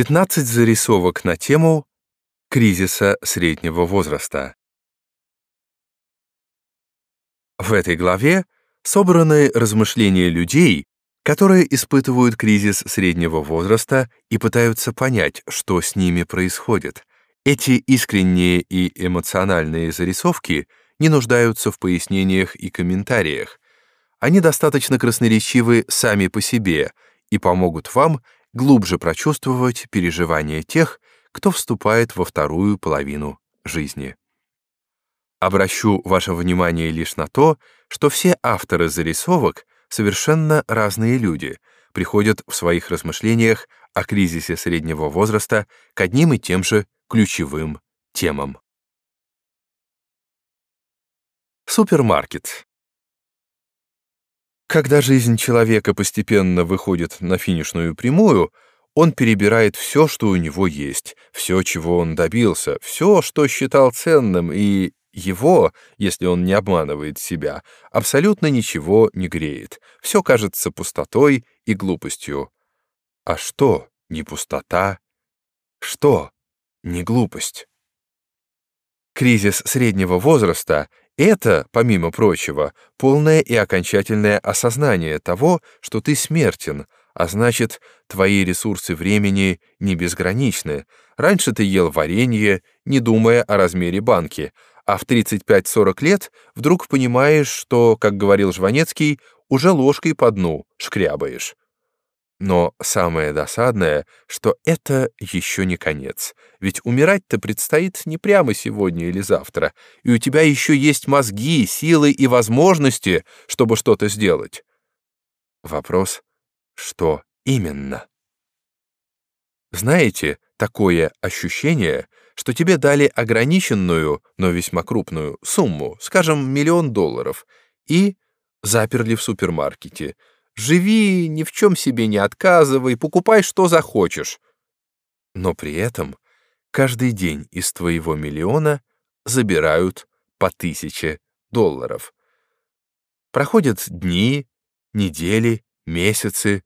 15 зарисовок на тему кризиса среднего возраста. В этой главе собраны размышления людей, которые испытывают кризис среднего возраста и пытаются понять, что с ними происходит. Эти искренние и эмоциональные зарисовки не нуждаются в пояснениях и комментариях. Они достаточно красноречивы сами по себе и помогут вам глубже прочувствовать переживания тех, кто вступает во вторую половину жизни. Обращу ваше внимание лишь на то, что все авторы зарисовок совершенно разные люди, приходят в своих размышлениях о кризисе среднего возраста к одним и тем же ключевым темам. Супермаркет. Когда жизнь человека постепенно выходит на финишную прямую, он перебирает все, что у него есть, все, чего он добился, все, что считал ценным, и его, если он не обманывает себя, абсолютно ничего не греет. Все кажется пустотой и глупостью. А что не пустота? Что не глупость? Кризис среднего возраста — это, помимо прочего, полное и окончательное осознание того, что ты смертен, а значит, твои ресурсы времени не безграничны. Раньше ты ел варенье, не думая о размере банки — а в 35-40 лет вдруг понимаешь, что, как говорил Жванецкий, уже ложкой по дну шкрябаешь. Но самое досадное, что это еще не конец. Ведь умирать-то предстоит не прямо сегодня или завтра, и у тебя еще есть мозги, силы и возможности, чтобы что-то сделать. Вопрос, что именно? Знаете, такое ощущение — что тебе дали ограниченную, но весьма крупную сумму, скажем, миллион долларов, и заперли в супермаркете. Живи, ни в чем себе не отказывай, покупай, что захочешь. Но при этом каждый день из твоего миллиона забирают по тысяче долларов. Проходят дни, недели, месяцы.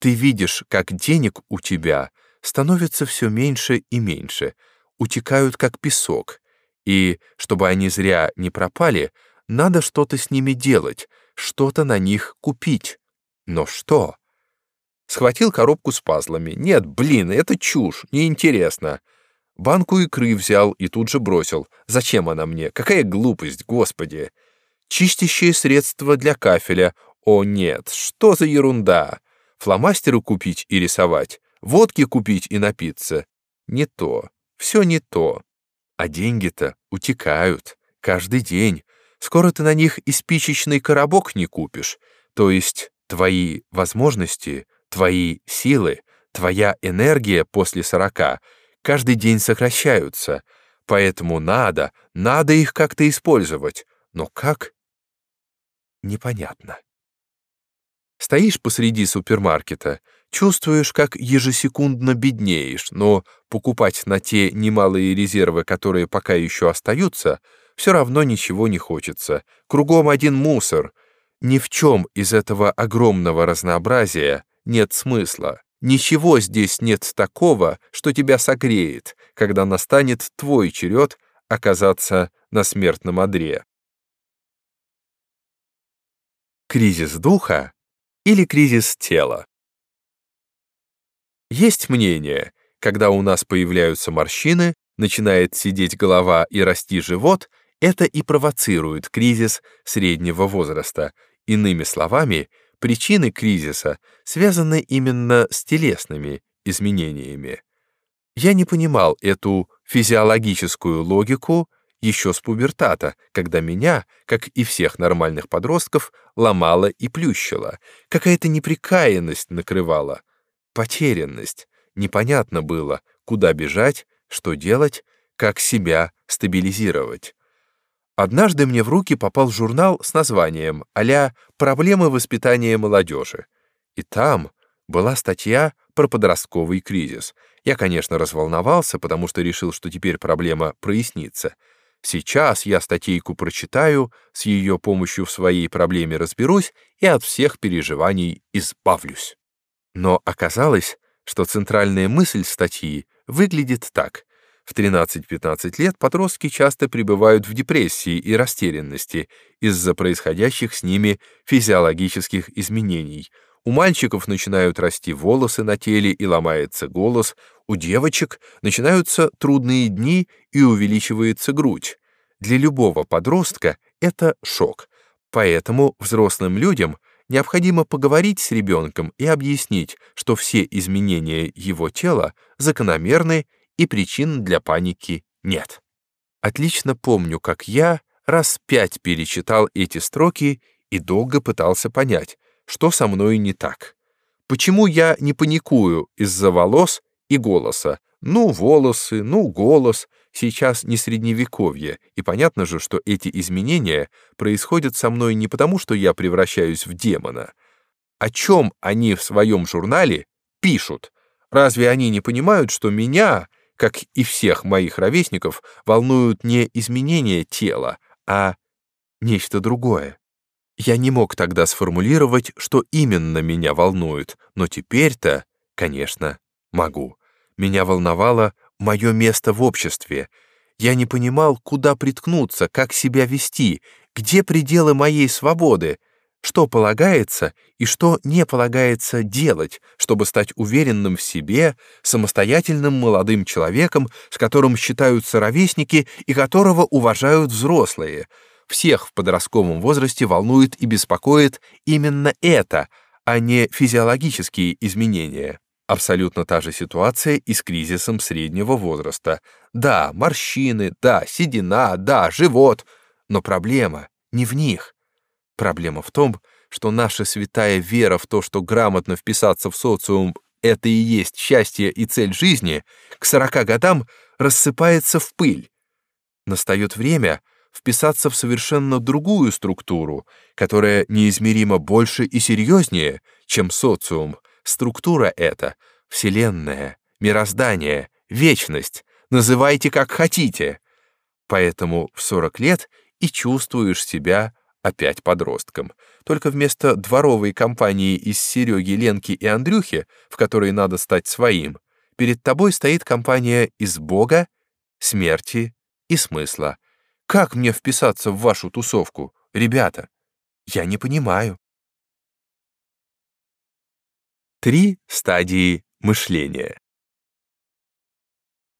Ты видишь, как денег у тебя становится все меньше и меньше — утекают как песок, и, чтобы они зря не пропали, надо что-то с ними делать, что-то на них купить. Но что? Схватил коробку с пазлами. Нет, блин, это чушь, неинтересно. Банку икры взял и тут же бросил. Зачем она мне? Какая глупость, господи! Чистящее средство для кафеля. О нет, что за ерунда! Фломастеры купить и рисовать, водки купить и напиться. Не то. Все не то. А деньги-то утекают. Каждый день. Скоро ты на них и спичечный коробок не купишь. То есть твои возможности, твои силы, твоя энергия после сорока каждый день сокращаются. Поэтому надо, надо их как-то использовать. Но как? Непонятно. Стоишь посреди супермаркета, чувствуешь, как ежесекундно беднеешь, но покупать на те немалые резервы, которые пока еще остаются, все равно ничего не хочется. Кругом один мусор. Ни в чем из этого огромного разнообразия нет смысла. Ничего здесь нет такого, что тебя согреет, когда настанет твой черед оказаться на смертном одре. Кризис духа или кризис тела. Есть мнение, когда у нас появляются морщины, начинает сидеть голова и расти живот, это и провоцирует кризис среднего возраста. Иными словами, причины кризиса связаны именно с телесными изменениями. Я не понимал эту физиологическую логику еще с пубертата, когда меня, как и всех нормальных подростков, ломало и плющило. Какая-то неприкаянность накрывала. Потерянность. Непонятно было, куда бежать, что делать, как себя стабилизировать. Однажды мне в руки попал журнал с названием а «Проблемы воспитания молодежи». И там была статья про подростковый кризис. Я, конечно, разволновался, потому что решил, что теперь проблема прояснится — Сейчас я статейку прочитаю, с ее помощью в своей проблеме разберусь и от всех переживаний избавлюсь. Но оказалось, что центральная мысль статьи выглядит так. В 13-15 лет подростки часто пребывают в депрессии и растерянности из-за происходящих с ними физиологических изменений. У мальчиков начинают расти волосы на теле и ломается голос, у девочек начинаются трудные дни и увеличивается грудь. Для любого подростка это шок. Поэтому взрослым людям необходимо поговорить с ребенком и объяснить, что все изменения его тела закономерны и причин для паники нет. Отлично помню, как я раз пять перечитал эти строки и долго пытался понять, что со мной не так. Почему я не паникую из-за волос и голоса? Ну, волосы, ну, голос — Сейчас не средневековье, и понятно же, что эти изменения происходят со мной не потому, что я превращаюсь в демона. О чем они в своем журнале пишут? Разве они не понимают, что меня, как и всех моих ровесников, волнуют не изменения тела, а нечто другое? Я не мог тогда сформулировать, что именно меня волнует, но теперь-то, конечно, могу. Меня волновало мое место в обществе. Я не понимал, куда приткнуться, как себя вести, где пределы моей свободы, что полагается и что не полагается делать, чтобы стать уверенным в себе, самостоятельным молодым человеком, с которым считаются ровесники и которого уважают взрослые. Всех в подростковом возрасте волнует и беспокоит именно это, а не физиологические изменения. Абсолютно та же ситуация и с кризисом среднего возраста. Да, морщины, да, седина, да, живот. Но проблема не в них. Проблема в том, что наша святая вера в то, что грамотно вписаться в социум — это и есть счастье и цель жизни, к сорока годам рассыпается в пыль. Настает время вписаться в совершенно другую структуру, которая неизмеримо больше и серьезнее, чем социум — Структура эта — Вселенная, мироздание, вечность, называйте как хотите. Поэтому в 40 лет и чувствуешь себя опять подростком. Только вместо дворовой компании из Сереги, Ленки и Андрюхи, в которой надо стать своим, перед тобой стоит компания из Бога, смерти и смысла. Как мне вписаться в вашу тусовку, ребята? Я не понимаю. Три стадии мышления.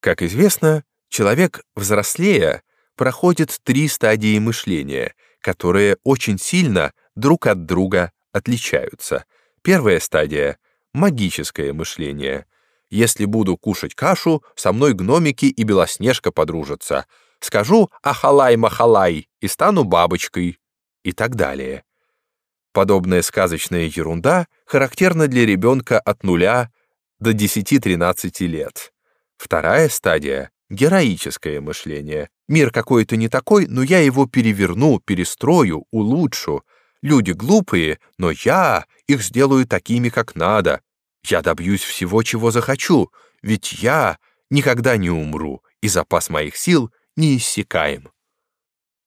Как известно, человек, взрослея, проходит три стадии мышления, которые очень сильно друг от друга отличаются. Первая стадия — магическое мышление. Если буду кушать кашу, со мной гномики и Белоснежка подружатся. Скажу «Ахалай-махалай» и стану бабочкой и так далее. Подобная сказочная ерунда характерна для ребенка от нуля до 10-13 лет. Вторая стадия — героическое мышление. Мир какой-то не такой, но я его переверну, перестрою, улучшу. Люди глупые, но я их сделаю такими, как надо. Я добьюсь всего, чего захочу, ведь я никогда не умру, и запас моих сил неиссякаем.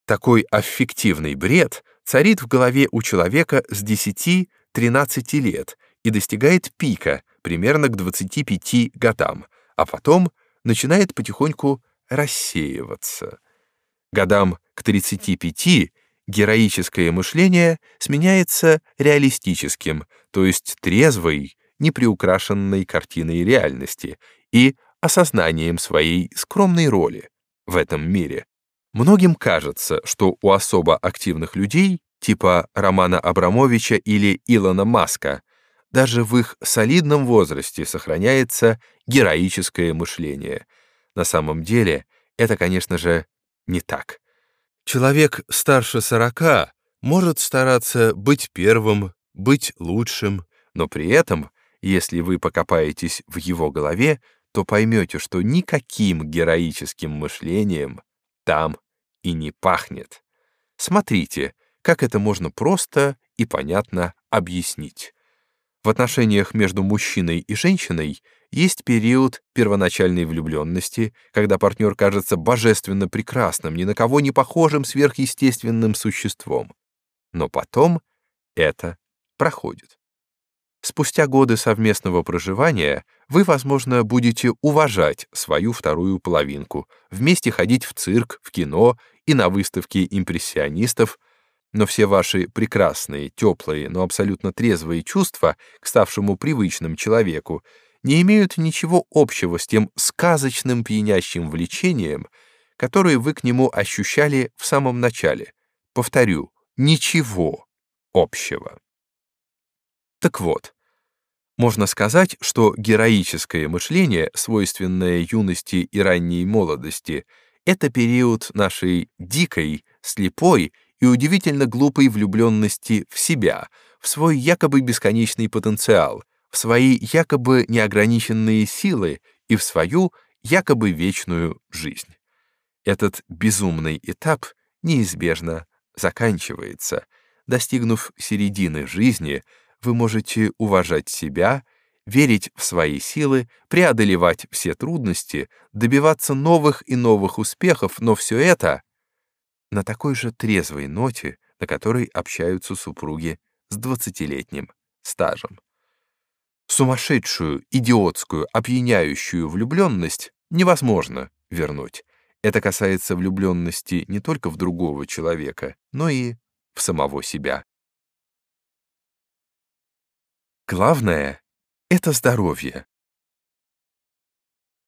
Такой аффективный бред — царит в голове у человека с 10-13 лет и достигает пика примерно к 25 годам, а потом начинает потихоньку рассеиваться. Годам к 35 героическое мышление сменяется реалистическим, то есть трезвой, неприукрашенной картиной реальности и осознанием своей скромной роли в этом мире. Многим кажется, что у особо активных людей, типа Романа Абрамовича или Илона Маска, даже в их солидном возрасте сохраняется героическое мышление. На самом деле, это, конечно же, не так. Человек старше сорока может стараться быть первым, быть лучшим, но при этом, если вы покопаетесь в его голове, то поймете, что никаким героическим мышлением там и не пахнет. Смотрите, как это можно просто и понятно объяснить. В отношениях между мужчиной и женщиной есть период первоначальной влюбленности, когда партнер кажется божественно прекрасным, ни на кого не похожим сверхъестественным существом. Но потом это проходит. Спустя годы совместного проживания вы, возможно, будете уважать свою вторую половинку, вместе ходить в цирк, в кино и на выставки импрессионистов, но все ваши прекрасные, теплые, но абсолютно трезвые чувства к ставшему привычным человеку не имеют ничего общего с тем сказочным пьянящим влечением, которое вы к нему ощущали в самом начале. Повторю, ничего общего. Так вот, можно сказать, что героическое мышление, свойственное юности и ранней молодости, это период нашей дикой, слепой и удивительно глупой влюбленности в себя, в свой якобы бесконечный потенциал, в свои якобы неограниченные силы и в свою якобы вечную жизнь. Этот безумный этап неизбежно заканчивается. Достигнув середины жизни — вы можете уважать себя, верить в свои силы, преодолевать все трудности, добиваться новых и новых успехов, но все это на такой же трезвой ноте, на которой общаются супруги с двадцатилетним стажем. Сумасшедшую, идиотскую, опьяняющую влюбленность невозможно вернуть. Это касается влюбленности не только в другого человека, но и в самого себя. Главное — это здоровье.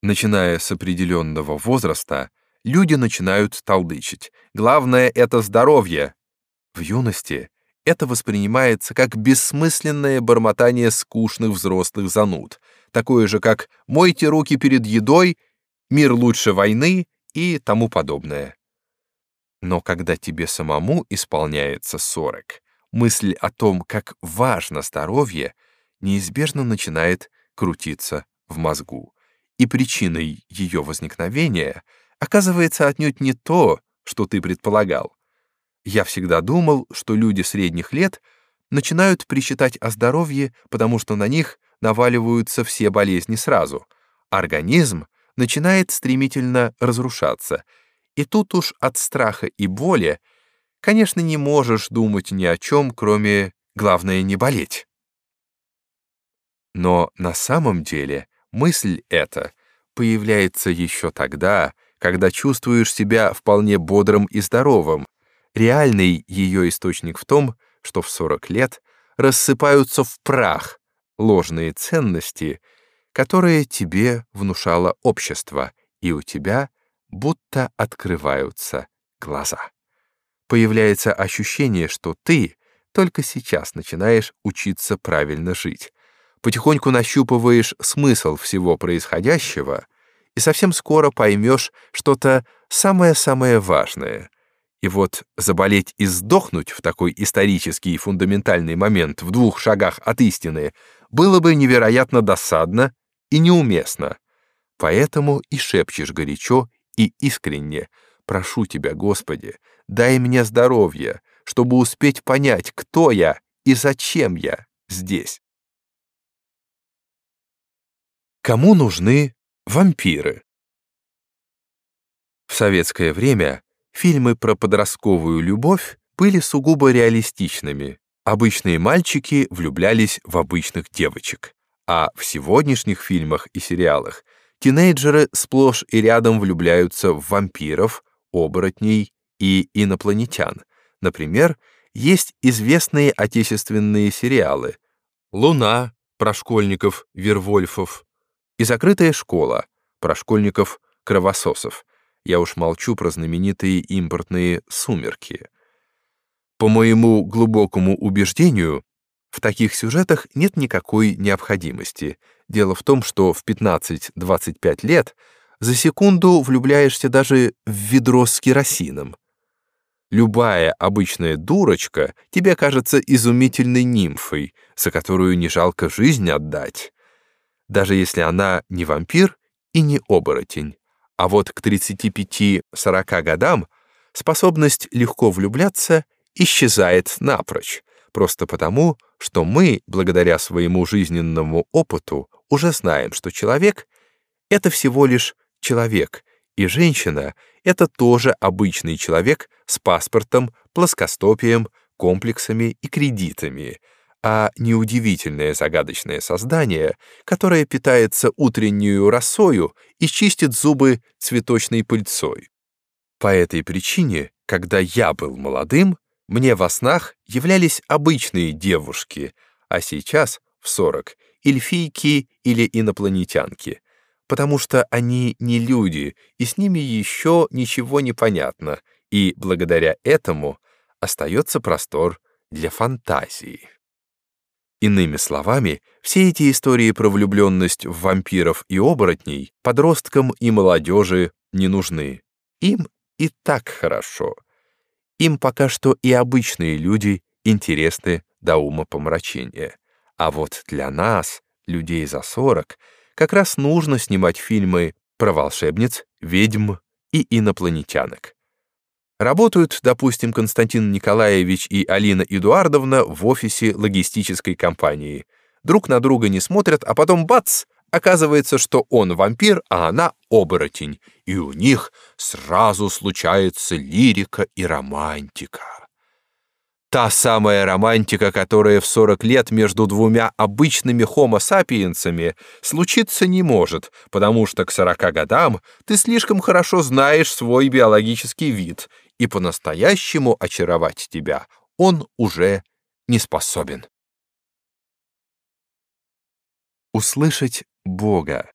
Начиная с определенного возраста, люди начинают толдычить. Главное — это здоровье. В юности это воспринимается как бессмысленное бормотание скучных взрослых зануд, такое же, как «мойте руки перед едой», «мир лучше войны» и тому подобное. Но когда тебе самому исполняется 40, мысль о том, как важно здоровье — неизбежно начинает крутиться в мозгу, и причиной ее возникновения оказывается отнюдь не то, что ты предполагал. Я всегда думал, что люди средних лет начинают причитать о здоровье, потому что на них наваливаются все болезни сразу. Организм начинает стремительно разрушаться, и тут уж от страха и боли, конечно, не можешь думать ни о чем, кроме «главное не болеть». Но на самом деле мысль эта появляется еще тогда, когда чувствуешь себя вполне бодрым и здоровым. Реальный ее источник в том, что в 40 лет рассыпаются в прах ложные ценности, которые тебе внушало общество, и у тебя будто открываются глаза. Появляется ощущение, что ты только сейчас начинаешь учиться правильно жить, потихоньку нащупываешь смысл всего происходящего и совсем скоро поймешь что-то самое-самое важное. И вот заболеть и сдохнуть в такой исторический и фундаментальный момент в двух шагах от истины было бы невероятно досадно и неуместно. Поэтому и шепчешь горячо и искренне «Прошу Тебя, Господи, дай мне здоровье, чтобы успеть понять, кто я и зачем я здесь». Кому нужны вампиры? В советское время фильмы про подростковую любовь были сугубо реалистичными. Обычные мальчики влюблялись в обычных девочек. А в сегодняшних фильмах и сериалах тинейджеры сплошь и рядом влюбляются в вампиров, оборотней и инопланетян. Например, есть известные отечественные сериалы «Луна» про школьников Вервольфов, и закрытая школа про школьников-кровососов. Я уж молчу про знаменитые импортные «Сумерки». По моему глубокому убеждению, в таких сюжетах нет никакой необходимости. Дело в том, что в 15-25 лет за секунду влюбляешься даже в ведро с керосином. Любая обычная дурочка тебе кажется изумительной нимфой, за которую не жалко жизнь отдать даже если она не вампир и не оборотень. А вот к 35-40 годам способность легко влюбляться исчезает напрочь, просто потому, что мы, благодаря своему жизненному опыту, уже знаем, что человек — это всего лишь человек, и женщина — это тоже обычный человек с паспортом, плоскостопием, комплексами и кредитами — а не удивительное загадочное создание, которое питается утреннюю росою и чистит зубы цветочной пыльцой. По этой причине, когда я был молодым, мне во снах являлись обычные девушки, а сейчас, в сорок, эльфийки или инопланетянки, потому что они не люди, и с ними еще ничего не понятно, и благодаря этому остается простор для фантазии. Иными словами, все эти истории про влюбленность в вампиров и оборотней подросткам и молодежи не нужны. Им и так хорошо. Им пока что и обычные люди интересны до ума помрачения. А вот для нас, людей за 40, как раз нужно снимать фильмы про волшебниц, ведьм и инопланетянок. Работают, допустим, Константин Николаевич и Алина Эдуардовна в офисе логистической компании. Друг на друга не смотрят, а потом бац! Оказывается, что он вампир, а она оборотень, и у них сразу случается лирика и романтика. Та самая романтика, которая в 40 лет между двумя обычными хомо сапиенсами случиться не может, потому что к 40 годам ты слишком хорошо знаешь свой биологический вид и по-настоящему очаровать тебя он уже не способен. Услышать Бога.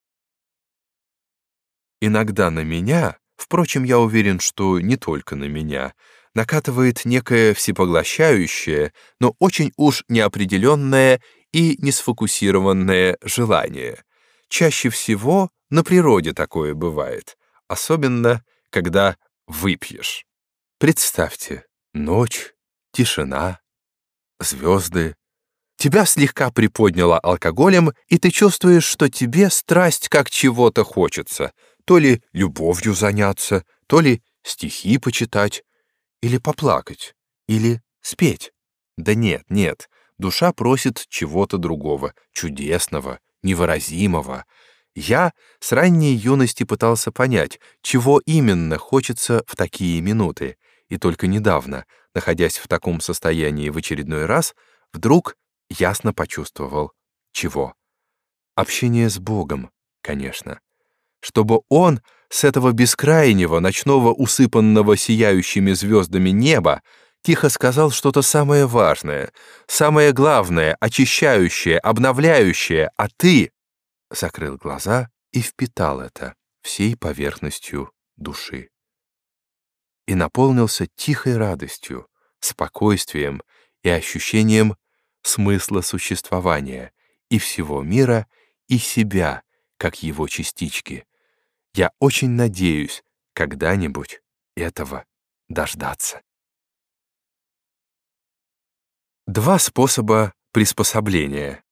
Иногда на меня, впрочем, я уверен, что не только на меня, накатывает некое всепоглощающее, но очень уж неопределенное и несфокусированное желание. Чаще всего на природе такое бывает, особенно когда выпьешь. Представьте, ночь, тишина, звезды. Тебя слегка приподняло алкоголем, и ты чувствуешь, что тебе страсть как чего-то хочется. То ли любовью заняться, то ли стихи почитать, или поплакать, или спеть. Да нет, нет, душа просит чего-то другого, чудесного, невыразимого. Я с ранней юности пытался понять, чего именно хочется в такие минуты и только недавно, находясь в таком состоянии в очередной раз, вдруг ясно почувствовал, чего. Общение с Богом, конечно. Чтобы Он с этого бескрайнего, ночного, усыпанного сияющими звездами неба тихо сказал что-то самое важное, самое главное, очищающее, обновляющее, а ты закрыл глаза и впитал это всей поверхностью души и наполнился тихой радостью, спокойствием и ощущением смысла существования и всего мира, и себя, как его частички. Я очень надеюсь когда-нибудь этого дождаться. Два способа приспособления.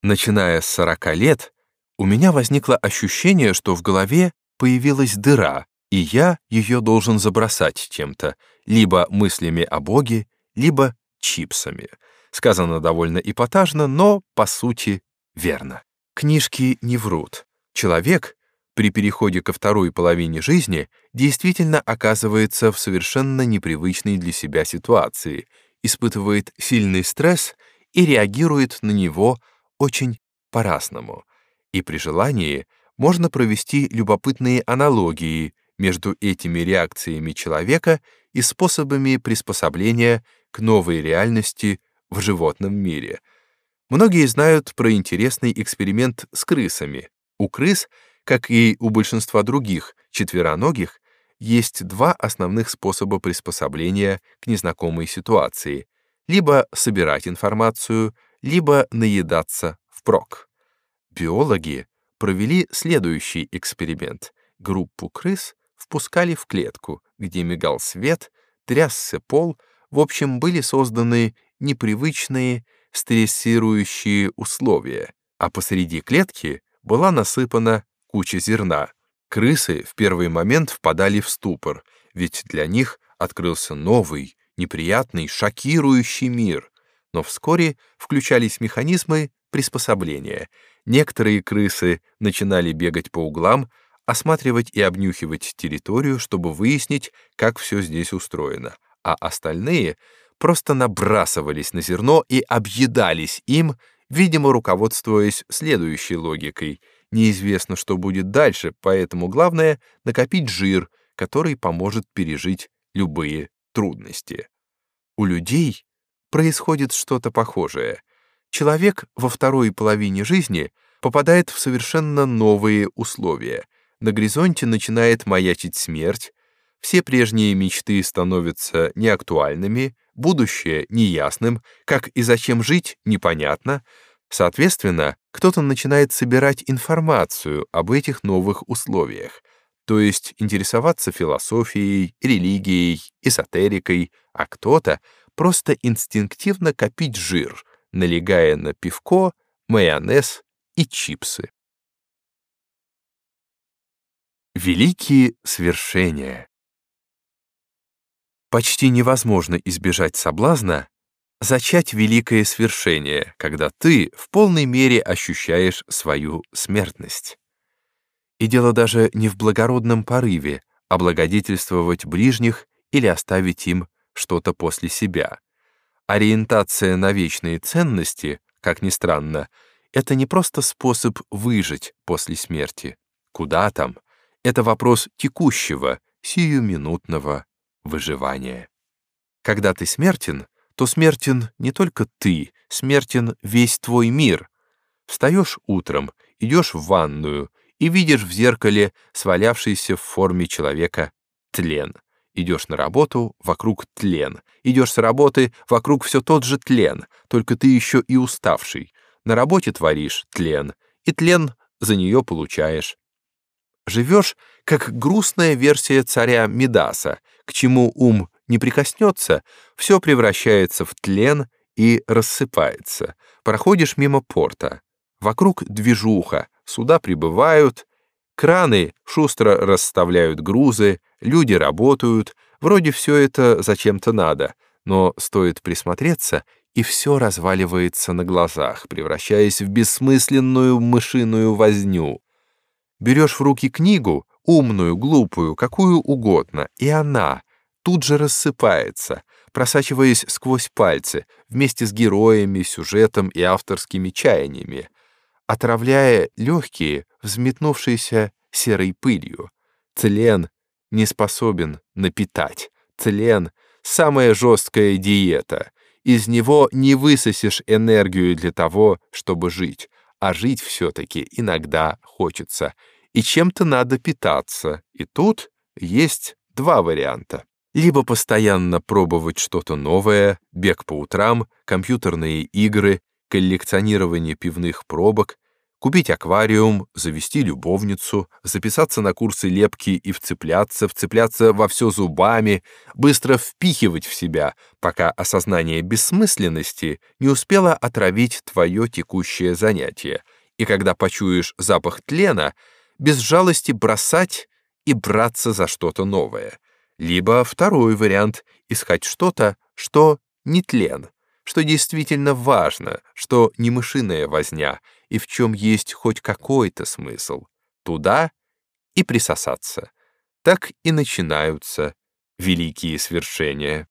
Начиная с 40 лет, у меня возникло ощущение, что в голове появилась дыра, и я ее должен забросать чем-то, либо мыслями о Боге, либо чипсами. Сказано довольно эпатажно, но, по сути, верно. Книжки не врут. Человек при переходе ко второй половине жизни действительно оказывается в совершенно непривычной для себя ситуации, испытывает сильный стресс и реагирует на него очень по-разному. И при желании можно провести любопытные аналогии между этими реакциями человека и способами приспособления к новой реальности в животном мире. Многие знают про интересный эксперимент с крысами. У крыс, как и у большинства других четвероногих, есть два основных способа приспособления к незнакомой ситуации — либо собирать информацию, либо наедаться впрок. Биологи провели следующий эксперимент. Группу крыс впускали в клетку, где мигал свет, трясся пол, в общем, были созданы непривычные стрессирующие условия, а посреди клетки была насыпана куча зерна. Крысы в первый момент впадали в ступор, ведь для них открылся новый, неприятный, шокирующий мир. Но вскоре включались механизмы приспособления. Некоторые крысы начинали бегать по углам, осматривать и обнюхивать территорию, чтобы выяснить, как все здесь устроено, а остальные просто набрасывались на зерно и объедались им, видимо, руководствуясь следующей логикой. Неизвестно, что будет дальше, поэтому главное — накопить жир, который поможет пережить любые трудности. У людей происходит что-то похожее. Человек во второй половине жизни попадает в совершенно новые условия. На горизонте начинает маячить смерть, все прежние мечты становятся неактуальными, будущее неясным, как и зачем жить непонятно. Соответственно, кто-то начинает собирать информацию об этих новых условиях, то есть интересоваться философией, религией, эзотерикой, а кто-то просто инстинктивно копить жир, налегая на пивко, майонез и чипсы. Великие свершения Почти невозможно избежать соблазна зачать великое свершение, когда ты в полной мере ощущаешь свою смертность. И дело даже не в благородном порыве, облагодетельствовать ближних или оставить им что-то после себя. Ориентация на вечные ценности, как ни странно, это не просто способ выжить после смерти. Куда там? Это вопрос текущего, сиюминутного выживания. Когда ты смертен, то смертен не только ты, смертен весь твой мир. Встаешь утром, идешь в ванную и видишь в зеркале свалявшийся в форме человека тлен. Идешь на работу, вокруг тлен. Идешь с работы, вокруг все тот же тлен, только ты еще и уставший. На работе творишь тлен, и тлен за нее получаешь. Живешь, как грустная версия царя Мидаса, к чему ум не прикоснется, все превращается в тлен и рассыпается. Проходишь мимо порта. Вокруг движуха, суда прибывают, краны шустро расставляют грузы, люди работают, вроде все это зачем-то надо, но стоит присмотреться, и все разваливается на глазах, превращаясь в бессмысленную мышиную возню. Берешь в руки книгу, умную, глупую, какую угодно, и она тут же рассыпается, просачиваясь сквозь пальцы, вместе с героями, сюжетом и авторскими чаяниями, отравляя легкие, взметнувшиеся серой пылью. Тлен не способен напитать. Тлен — самая жесткая диета. Из него не высосешь энергию для того, чтобы жить а жить все-таки иногда хочется, и чем-то надо питаться, и тут есть два варианта. Либо постоянно пробовать что-то новое, бег по утрам, компьютерные игры, коллекционирование пивных пробок, купить аквариум, завести любовницу, записаться на курсы лепки и вцепляться, вцепляться во все зубами, быстро впихивать в себя, пока осознание бессмысленности не успело отравить твое текущее занятие, и когда почуешь запах тлена, без жалости бросать и браться за что-то новое. Либо второй вариант — искать что-то, что не тлен, что действительно важно, что не мышиная возня — и в чем есть хоть какой-то смысл, туда и присосаться. Так и начинаются великие свершения.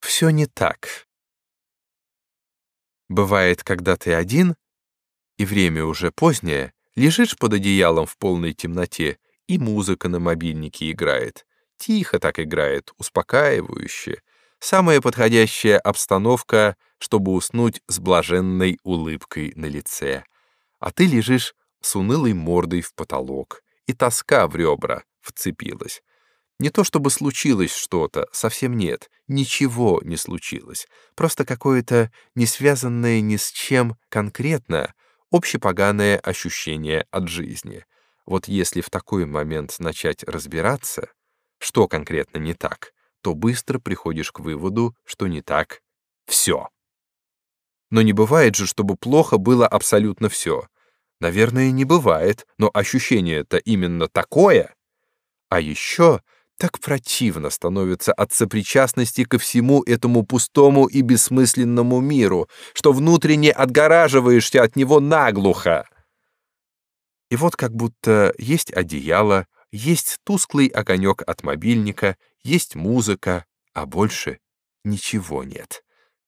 Все не так. Бывает, когда ты один, и время уже позднее, лежишь под одеялом в полной темноте, и музыка на мобильнике играет. Тихо так играет, успокаивающе. Самая подходящая обстановка чтобы уснуть с блаженной улыбкой на лице. А ты лежишь с унылой мордой в потолок, и тоска в ребра вцепилась. Не то чтобы случилось что-то, совсем нет, ничего не случилось. Просто какое-то не связанное ни с чем конкретно общепоганое ощущение от жизни. Вот если в такой момент начать разбираться, что конкретно не так, то быстро приходишь к выводу, что не так все. Но не бывает же, чтобы плохо было абсолютно все. Наверное, не бывает, но ощущение-то именно такое. А еще так противно становится от сопричастности ко всему этому пустому и бессмысленному миру, что внутренне отгораживаешься от него наглухо. И вот как будто есть одеяло, есть тусклый огонек от мобильника, есть музыка, а больше ничего нет.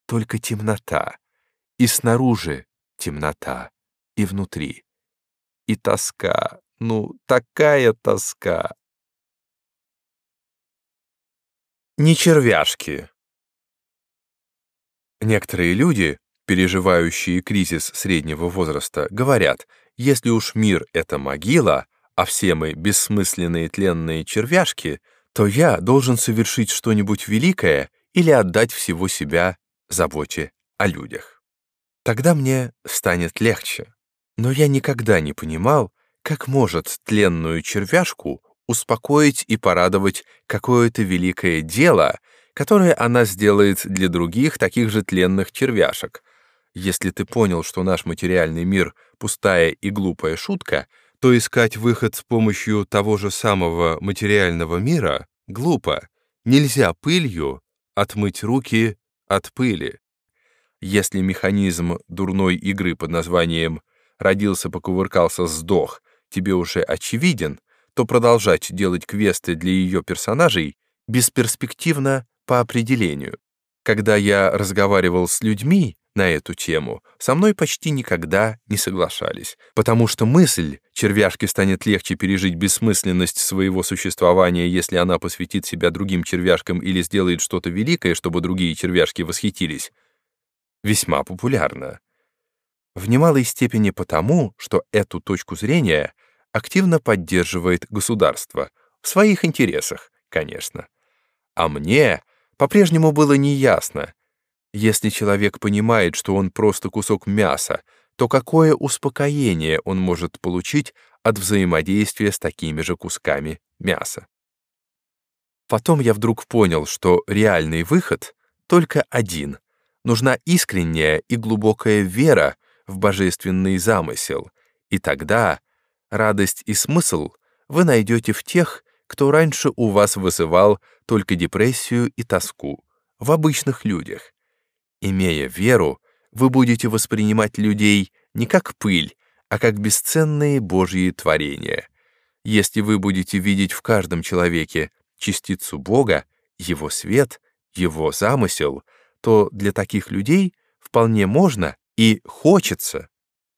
Только темнота. И снаружи темнота, и внутри. И тоска, ну, такая тоска. Не червяшки. Некоторые люди, переживающие кризис среднего возраста, говорят, если уж мир — это могила, а все мы — бессмысленные тленные червяшки, то я должен совершить что-нибудь великое или отдать всего себя заботе о людях. Тогда мне станет легче. Но я никогда не понимал, как может тленную червяшку успокоить и порадовать какое-то великое дело, которое она сделает для других таких же тленных червяшек. Если ты понял, что наш материальный мир — пустая и глупая шутка, то искать выход с помощью того же самого материального мира глупо. Нельзя пылью отмыть руки от пыли. Если механизм дурной игры под названием «родился, покувыркался, сдох» тебе уже очевиден, то продолжать делать квесты для ее персонажей бесперспективно по определению. Когда я разговаривал с людьми на эту тему, со мной почти никогда не соглашались, потому что мысль, червяшке станет легче пережить бессмысленность своего существования, если она посвятит себя другим червяшкам или сделает что-то великое, чтобы другие червяшки восхитились, весьма популярна. В немалой степени потому, что эту точку зрения активно поддерживает государство, в своих интересах, конечно. А мне по-прежнему было неясно, если человек понимает, что он просто кусок мяса, то какое успокоение он может получить от взаимодействия с такими же кусками мяса? Потом я вдруг понял, что реальный выход только один. Нужна искренняя и глубокая вера в божественный замысел, и тогда радость и смысл вы найдете в тех, кто раньше у вас вызывал только депрессию и тоску, в обычных людях. Имея веру, вы будете воспринимать людей не как пыль, а как бесценные Божьи творения. Если вы будете видеть в каждом человеке частицу Бога, Его свет, Его замысел, то для таких людей вполне можно и хочется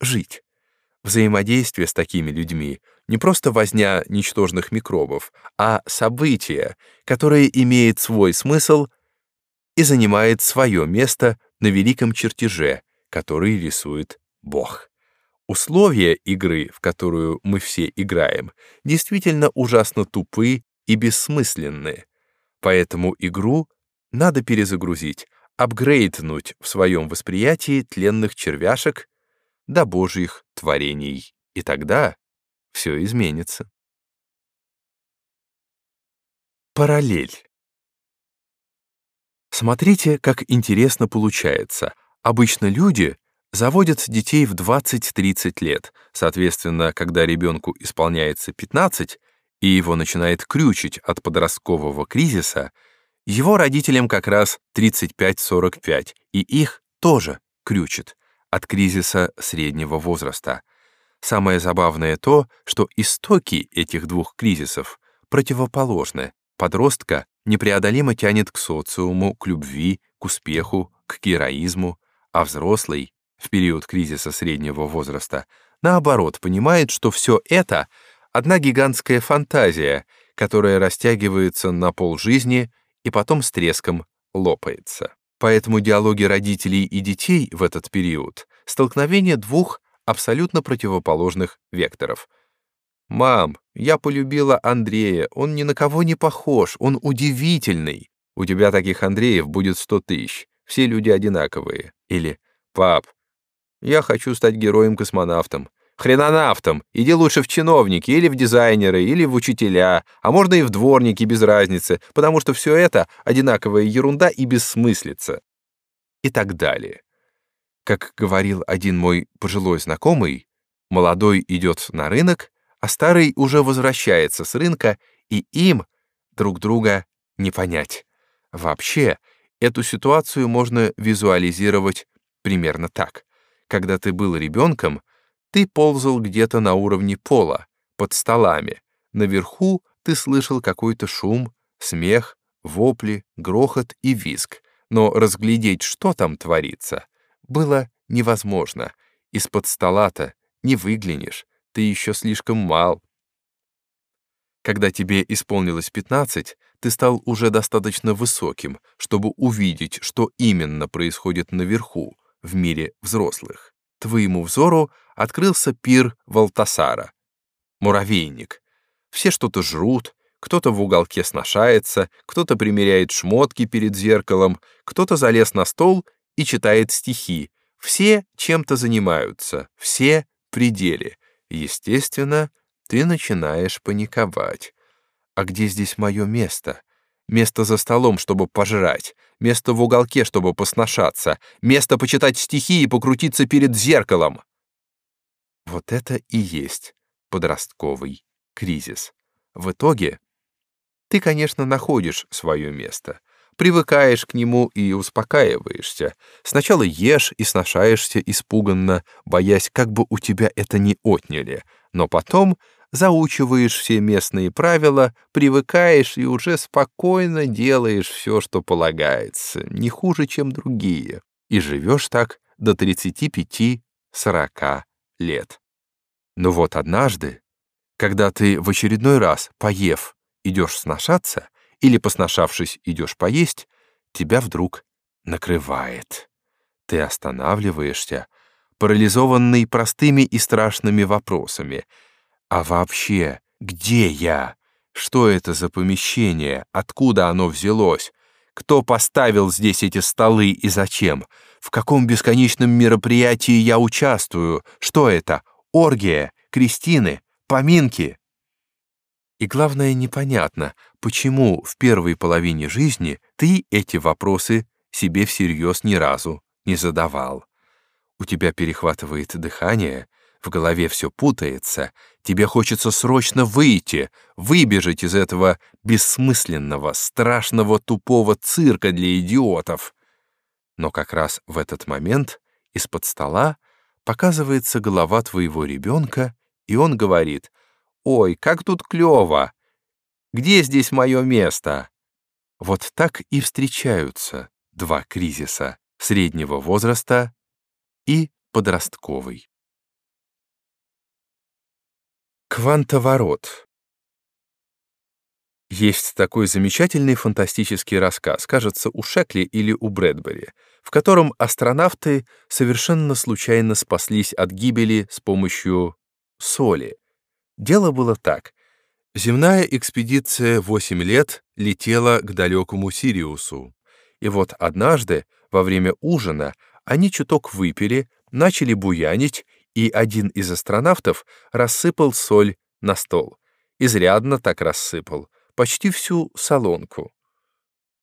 жить. Взаимодействие с такими людьми не просто возня ничтожных микробов, а событие, которое имеет свой смысл и занимает свое место на великом чертеже, который рисует Бог. Условия игры, в которую мы все играем, действительно ужасно тупы и бессмысленны, поэтому игру надо перезагрузить, апгрейднуть в своем восприятии тленных червяшек до божьих творений, и тогда все изменится. Параллель. Смотрите, как интересно получается. Обычно люди заводят детей в 20-30 лет. Соответственно, когда ребенку исполняется 15, и его начинает крючить от подросткового кризиса, его родителям как раз 35-45, и их тоже крючит от кризиса среднего возраста. Самое забавное то, что истоки этих двух кризисов противоположны. Подростка непреодолимо тянет к социуму, к любви, к успеху, к героизму, а взрослый в период кризиса среднего возраста наоборот понимает, что все это — одна гигантская фантазия, которая растягивается на полжизни и потом с треском лопается. Поэтому диалоги родителей и детей в этот период — столкновение двух абсолютно противоположных векторов. «Мам, я полюбила Андрея, он ни на кого не похож, он удивительный. У тебя таких Андреев будет сто тысяч, все люди одинаковые». Или «Пап, я хочу стать героем-космонавтом, хренонавтом, иди лучше в чиновники или в дизайнеры, или в учителя, а можно и в дворники, без разницы, потому что все это одинаковая ерунда и бессмыслица. И так далее. Как говорил один мой пожилой знакомый, молодой идет на рынок, а старый уже возвращается с рынка, и им друг друга не понять. Вообще, эту ситуацию можно визуализировать примерно так. Когда ты был ребенком, ты ползал где-то на уровне пола, под столами, наверху ты слышал какой-то шум, смех, вопли, грохот и визг, но разглядеть, что там творится, было невозможно. Из-под стола-то не выглянешь, ты еще слишком мал. Когда тебе исполнилось 15, ты стал уже достаточно высоким, чтобы увидеть, что именно происходит наверху, в мире взрослых. Твоему взору открылся пир Валтасара, муравейник. Все что-то жрут, кто-то в уголке сношается, кто-то примеряет шмотки перед зеркалом, кто-то залез на стол и читает стихи. Все чем-то занимаются, все при деле. Естественно, ты начинаешь паниковать. А где здесь мое место? Место за столом, чтобы пожрать, место в уголке, чтобы посношаться, место почитать стихи и покрутиться перед зеркалом. Вот это и есть подростковый кризис. В итоге ты, конечно, находишь свое место, привыкаешь к нему и успокаиваешься. Сначала ешь и сношаешься испуганно, боясь, как бы у тебя это не отняли, но потом заучиваешь все местные правила, привыкаешь и уже спокойно делаешь все, что полагается, не хуже, чем другие, и живешь так до 35-40 лет. Но вот однажды, когда ты в очередной раз, поев, идешь сношаться, или, посношавшись, идешь поесть, тебя вдруг накрывает. Ты останавливаешься, парализованный простыми и страшными вопросами — а вообще, где я? Что это за помещение? Откуда оно взялось? Кто поставил здесь эти столы и зачем? В каком бесконечном мероприятии я участвую? Что это? Оргия? Крестины? Поминки? И главное, непонятно, почему в первой половине жизни ты эти вопросы себе всерьез ни разу не задавал. У тебя перехватывает дыхание — в голове все путается, тебе хочется срочно выйти, выбежать из этого бессмысленного, страшного, тупого цирка для идиотов. Но как раз в этот момент из-под стола показывается голова твоего ребенка, и он говорит, «Ой, как тут клево! Где здесь мое место?» Вот так и встречаются два кризиса — среднего возраста и подростковый. Квантоворот. Есть такой замечательный фантастический рассказ, кажется, у Шекли или у Брэдбери, в котором астронавты совершенно случайно спаслись от гибели с помощью соли. Дело было так. Земная экспедиция 8 лет летела к далекому Сириусу. И вот однажды, во время ужина, они чуток выпили, начали буянить и один из астронавтов рассыпал соль на стол. Изрядно так рассыпал, почти всю солонку.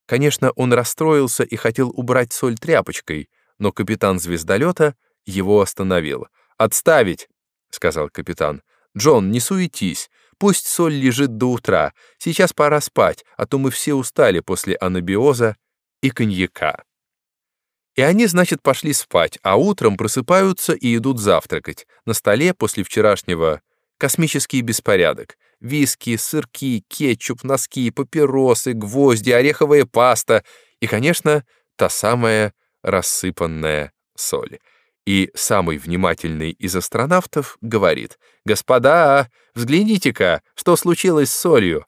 Конечно, он расстроился и хотел убрать соль тряпочкой, но капитан звездолета его остановил. «Отставить!» — сказал капитан. «Джон, не суетись. Пусть соль лежит до утра. Сейчас пора спать, а то мы все устали после анабиоза и коньяка». И они, значит, пошли спать, а утром просыпаются и идут завтракать. На столе после вчерашнего космический беспорядок. Виски, сырки, кетчуп, носки, папиросы, гвозди, ореховая паста и, конечно, та самая рассыпанная соль. И самый внимательный из астронавтов говорит, «Господа, взгляните-ка, что случилось с солью?»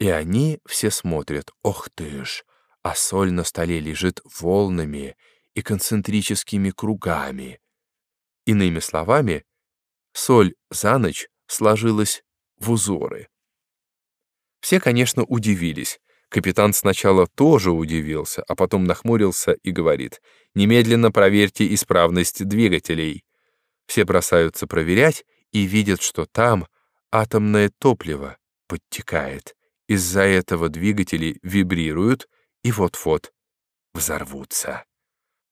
И они все смотрят, «Ох ты ж!» а соль на столе лежит волнами и концентрическими кругами. Иными словами, соль за ночь сложилась в узоры. Все, конечно, удивились. Капитан сначала тоже удивился, а потом нахмурился и говорит, «Немедленно проверьте исправность двигателей». Все бросаются проверять и видят, что там атомное топливо подтекает. Из-за этого двигатели вибрируют, и вот-вот взорвутся.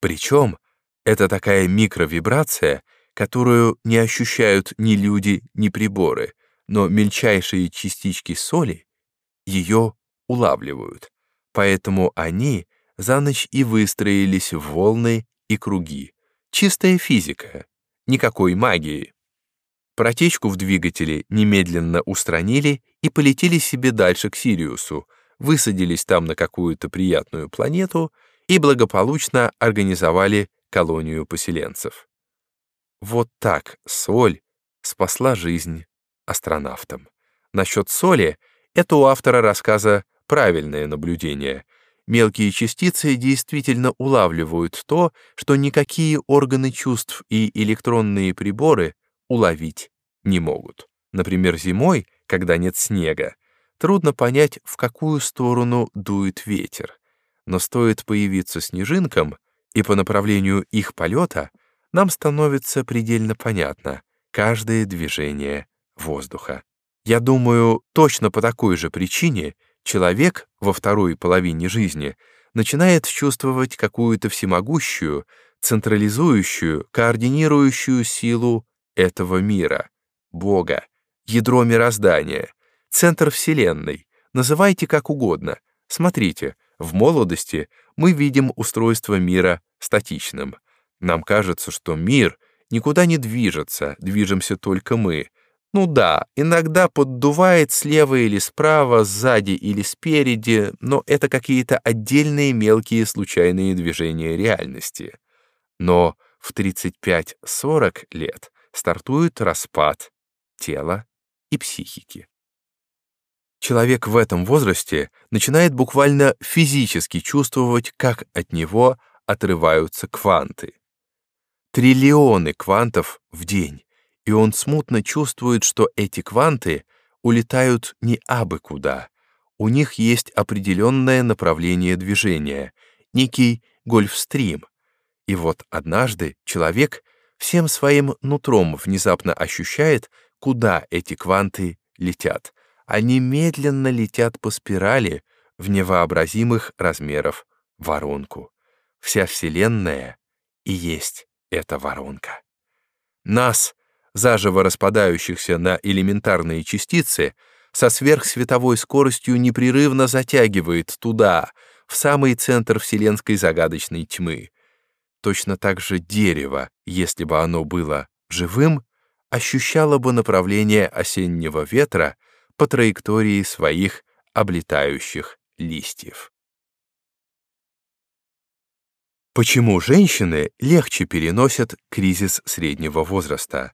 Причем это такая микровибрация, которую не ощущают ни люди, ни приборы, но мельчайшие частички соли ее улавливают. Поэтому они за ночь и выстроились в волны и круги. Чистая физика, никакой магии. Протечку в двигателе немедленно устранили и полетели себе дальше к Сириусу, высадились там на какую-то приятную планету и благополучно организовали колонию поселенцев. Вот так соль спасла жизнь астронавтам. Насчет соли это у автора рассказа правильное наблюдение. Мелкие частицы действительно улавливают то, что никакие органы чувств и электронные приборы уловить не могут. Например, зимой, когда нет снега, трудно понять, в какую сторону дует ветер. Но стоит появиться снежинкам, и по направлению их полета нам становится предельно понятно каждое движение воздуха. Я думаю, точно по такой же причине человек во второй половине жизни начинает чувствовать какую-то всемогущую, централизующую, координирующую силу этого мира, Бога, ядро мироздания, центр Вселенной, называйте как угодно. Смотрите, в молодости мы видим устройство мира статичным. Нам кажется, что мир никуда не движется, движемся только мы. Ну да, иногда поддувает слева или справа, сзади или спереди, но это какие-то отдельные мелкие случайные движения реальности. Но в 35-40 лет стартует распад тела и психики. Человек в этом возрасте начинает буквально физически чувствовать, как от него отрываются кванты. Триллионы квантов в день, и он смутно чувствует, что эти кванты улетают не абы куда. У них есть определенное направление движения, некий гольфстрим. И вот однажды человек всем своим нутром внезапно ощущает, куда эти кванты летят. Они медленно летят по спирали в невообразимых размеров воронку. Вся Вселенная и есть эта воронка. Нас, заживо распадающихся на элементарные частицы, со сверхсветовой скоростью непрерывно затягивает туда, в самый центр вселенской загадочной тьмы. Точно так же дерево, если бы оно было живым, ощущало бы направление осеннего ветра по траектории своих облетающих листьев. Почему женщины легче переносят кризис среднего возраста?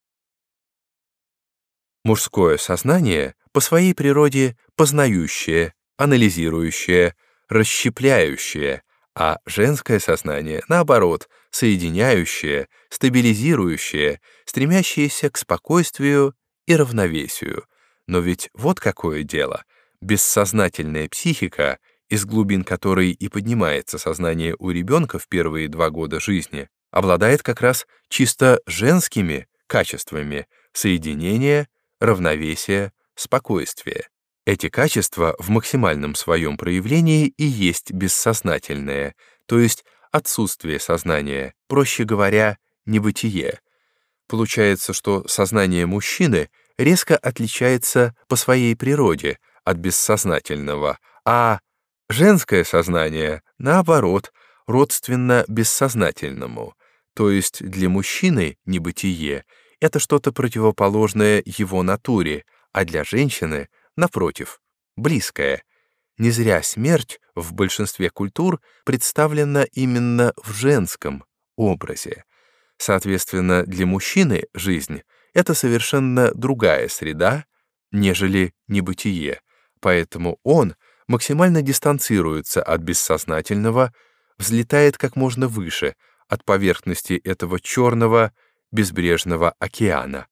Мужское сознание по своей природе познающее, анализирующее, расщепляющее, а женское сознание, наоборот, соединяющее, стабилизирующее, стремящееся к спокойствию и равновесию. Но ведь вот какое дело. Бессознательная психика из глубин которой и поднимается сознание у ребенка в первые два года жизни, обладает как раз чисто женскими качествами соединения, равновесия, спокойствия. Эти качества в максимальном своем проявлении и есть бессознательное, то есть отсутствие сознания, проще говоря, небытие. Получается, что сознание мужчины резко отличается по своей природе от бессознательного, а Женское сознание, наоборот, родственно бессознательному, то есть для мужчины небытие — это что-то противоположное его натуре, а для женщины, напротив, близкое. Не зря смерть в большинстве культур представлена именно в женском образе. Соответственно, для мужчины жизнь — это совершенно другая среда, нежели небытие, поэтому он — максимально дистанцируется от бессознательного, взлетает как можно выше от поверхности этого черного безбрежного океана.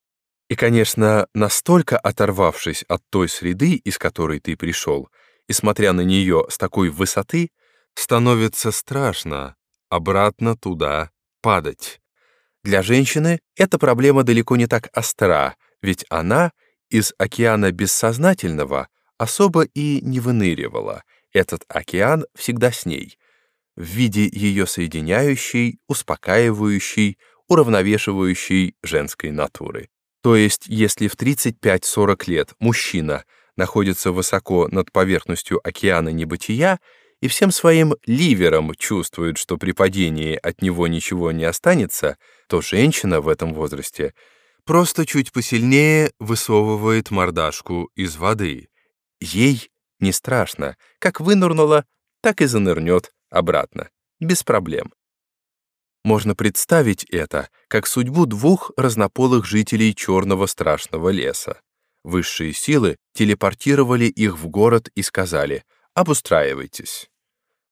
И, конечно, настолько оторвавшись от той среды, из которой ты пришел, и смотря на нее с такой высоты, становится страшно обратно туда падать. Для женщины эта проблема далеко не так остра, ведь она из океана бессознательного особо и не выныривала, этот океан всегда с ней, в виде ее соединяющей, успокаивающей, уравновешивающей женской натуры. То есть, если в 35-40 лет мужчина находится высоко над поверхностью океана небытия и всем своим ливером чувствует, что при падении от него ничего не останется, то женщина в этом возрасте просто чуть посильнее высовывает мордашку из воды. Ей не страшно. Как вынырнула, так и занырнет обратно. Без проблем. Можно представить это как судьбу двух разнополых жителей черного страшного леса. Высшие силы телепортировали их в город и сказали «обустраивайтесь».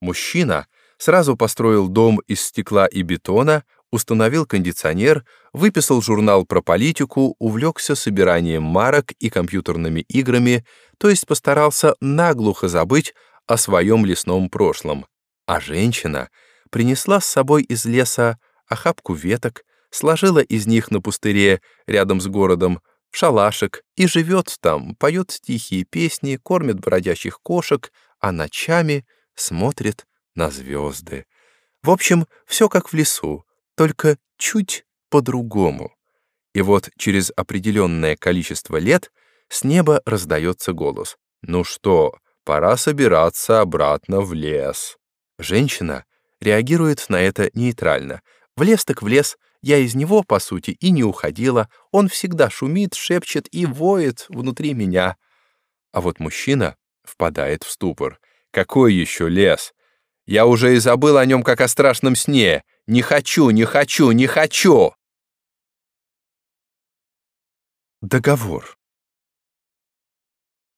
Мужчина сразу построил дом из стекла и бетона, установил кондиционер, выписал журнал про политику, увлекся собиранием марок и компьютерными играми, то есть постарался наглухо забыть о своем лесном прошлом. А женщина принесла с собой из леса охапку веток, сложила из них на пустыре рядом с городом в шалашик и живет там, поет тихие песни, кормит бродячих кошек, а ночами смотрит на звезды. В общем, все как в лесу, только чуть по-другому. И вот через определенное количество лет с неба раздается голос. «Ну что, пора собираться обратно в лес». Женщина реагирует на это нейтрально. В лес так в лес, я из него, по сути, и не уходила. Он всегда шумит, шепчет и воет внутри меня. А вот мужчина впадает в ступор. Какой еще лес? Я уже и забыл о нем, как о страшном сне. Не хочу, не хочу, не хочу!» Договор.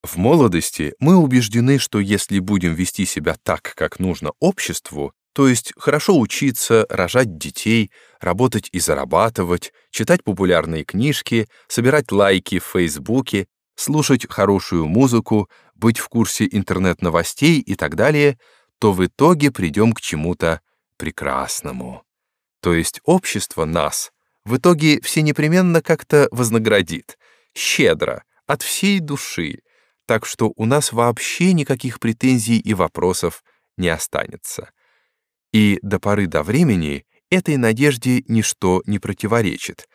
В молодости мы убеждены, что если будем вести себя так, как нужно обществу, то есть хорошо учиться, рожать детей, работать и зарабатывать, читать популярные книжки, собирать лайки в Фейсбуке, слушать хорошую музыку, быть в курсе интернет-новостей и так далее, то в итоге придем к чему-то прекрасному. То есть общество нас в итоге все непременно как-то вознаградит, щедро, от всей души, так что у нас вообще никаких претензий и вопросов не останется. И до поры до времени этой надежде ничто не противоречит.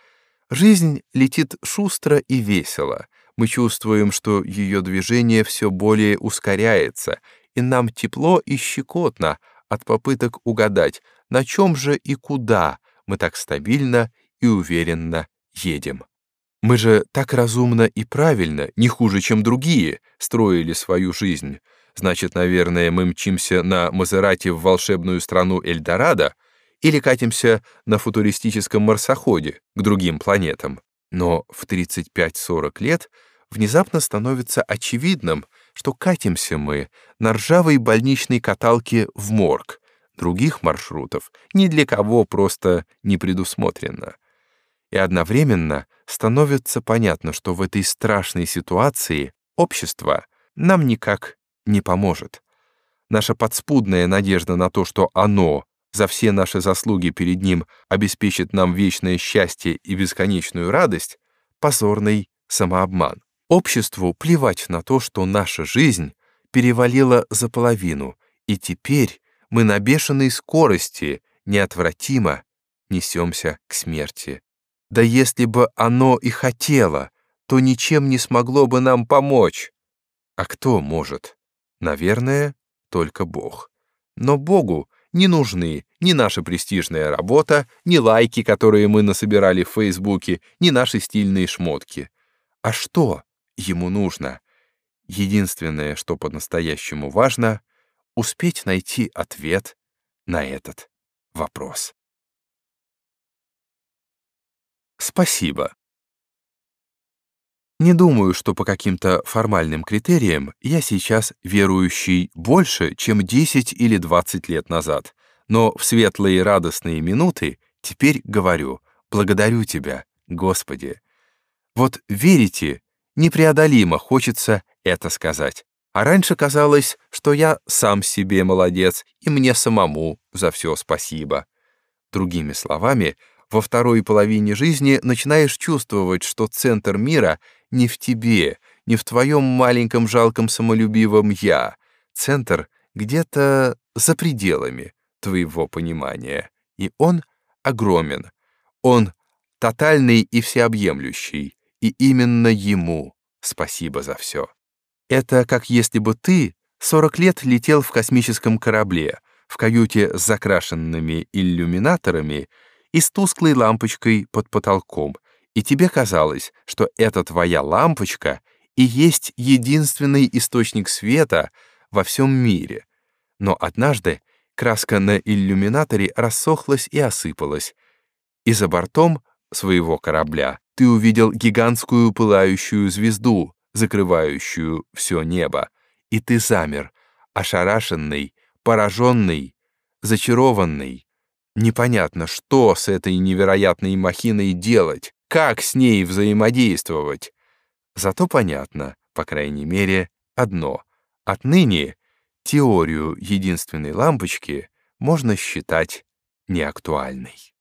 Жизнь летит шустро и весело. Мы чувствуем, что ее движение все более ускоряется, и нам тепло и щекотно от попыток угадать, на чем же и куда мы так стабильно и уверенно едем. Мы же так разумно и правильно, не хуже, чем другие, строили свою жизнь. Значит, наверное, мы мчимся на Мазерате в волшебную страну Эльдорадо или катимся на футуристическом марсоходе к другим планетам. Но в 35-40 лет внезапно становится очевидным, что катимся мы на ржавой больничной каталке в морг. Других маршрутов ни для кого просто не предусмотрено. И одновременно становится понятно, что в этой страшной ситуации общество нам никак не поможет. Наша подспудная надежда на то, что оно за все наши заслуги перед ним обеспечит нам вечное счастье и бесконечную радость, позорный самообман. Обществу плевать на то, что наша жизнь перевалила за половину, и теперь мы на бешеной скорости неотвратимо несемся к смерти. Да если бы оно и хотело, то ничем не смогло бы нам помочь. А кто может? Наверное, только Бог. Но Богу не нужны ни наша престижная работа, ни лайки, которые мы насобирали в Фейсбуке, ни наши стильные шмотки. А что ему нужно? Единственное, что по-настоящему важно — успеть найти ответ на этот вопрос. Спасибо. Не думаю, что по каким-то формальным критериям я сейчас верующий больше, чем 10 или 20 лет назад, но в светлые радостные минуты теперь говорю «Благодарю Тебя, Господи». Вот верите, непреодолимо хочется это сказать. А раньше казалось, что я сам себе молодец, и мне самому за все спасибо. Другими словами, во второй половине жизни начинаешь чувствовать, что центр мира не в тебе, не в твоем маленьком жалком самолюбивом «я». Центр где-то за пределами твоего понимания. И он огромен. Он тотальный и всеобъемлющий. И именно ему спасибо за все. Это как если бы ты 40 лет летел в космическом корабле, в каюте с закрашенными иллюминаторами и с тусклой лампочкой под потолком, И тебе казалось, что эта твоя лампочка и есть единственный источник света во всем мире. Но однажды краска на иллюминаторе рассохлась и осыпалась, и за бортом своего корабля ты увидел гигантскую пылающую звезду, закрывающую все небо, и ты замер, ошарашенный, пораженный, зачарованный. Непонятно, что с этой невероятной махиной делать, как с ней взаимодействовать. Зато понятно, по крайней мере, одно. Отныне теорию единственной лампочки можно считать неактуальной.